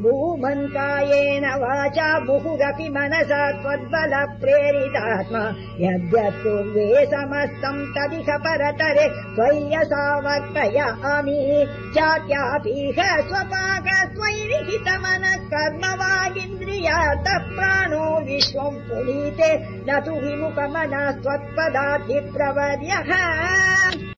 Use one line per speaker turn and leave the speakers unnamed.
बुभूमन्तायेन वाचा मुहुरपि मनसा त्वद्बल प्रेरितात्मा यद्यस्तु समस्तम् तदिह परतरे त्वय्यसावर्तयामि। चात्यापीह स्वपाक हितमनः कर्म वा प्राणो विश्वम् पुनीते। न तु हि मुपमनः